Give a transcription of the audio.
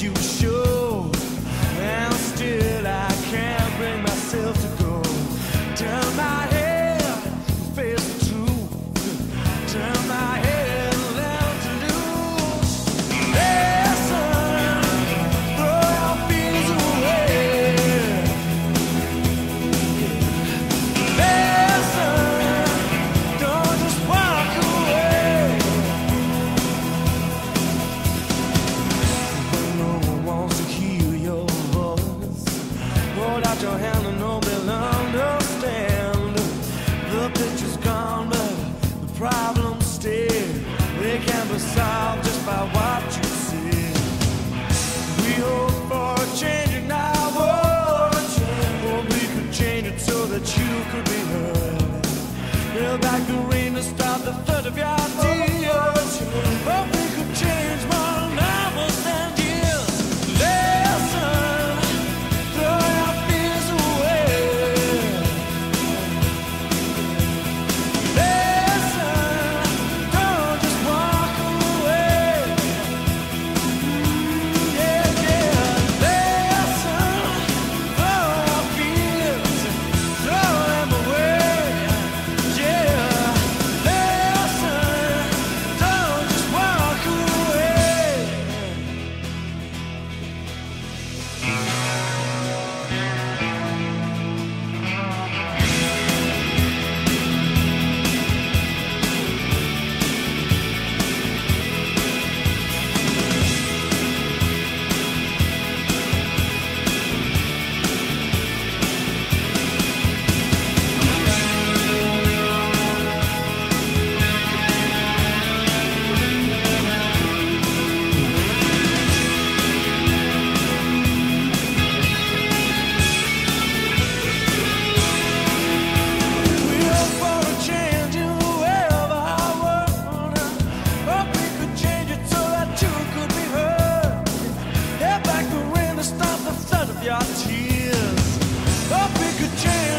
you show, that you could be change.